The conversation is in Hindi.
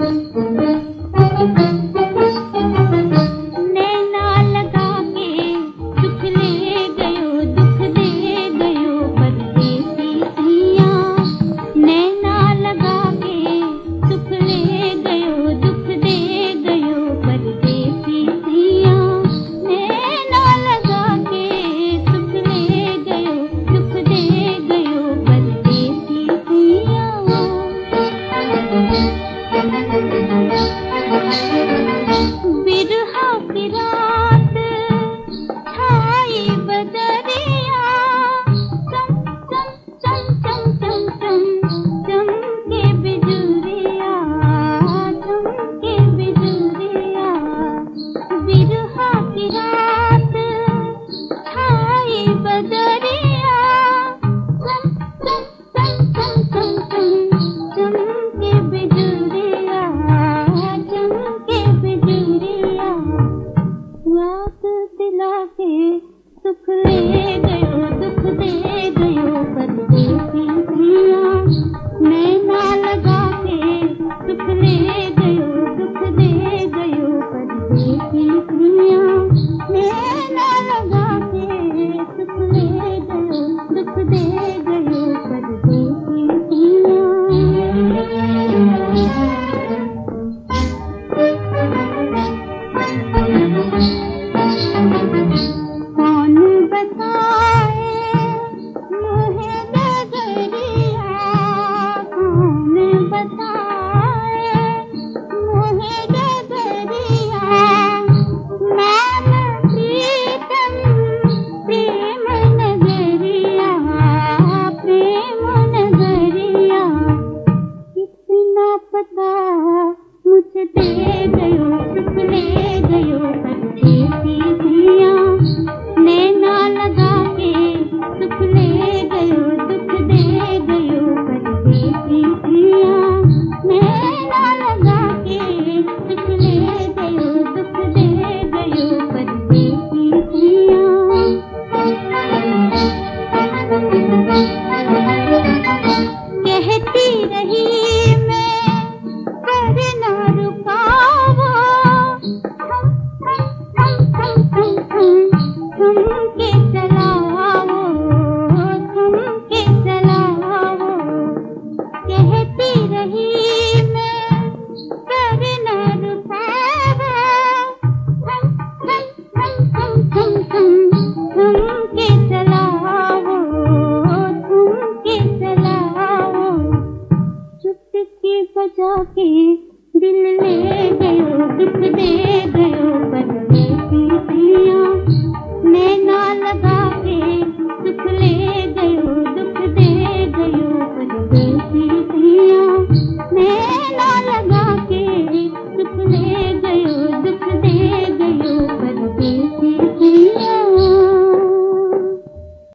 Thank you. Thank you. Yeah. के बजा के दिल ले गयो किस दे गयो बदल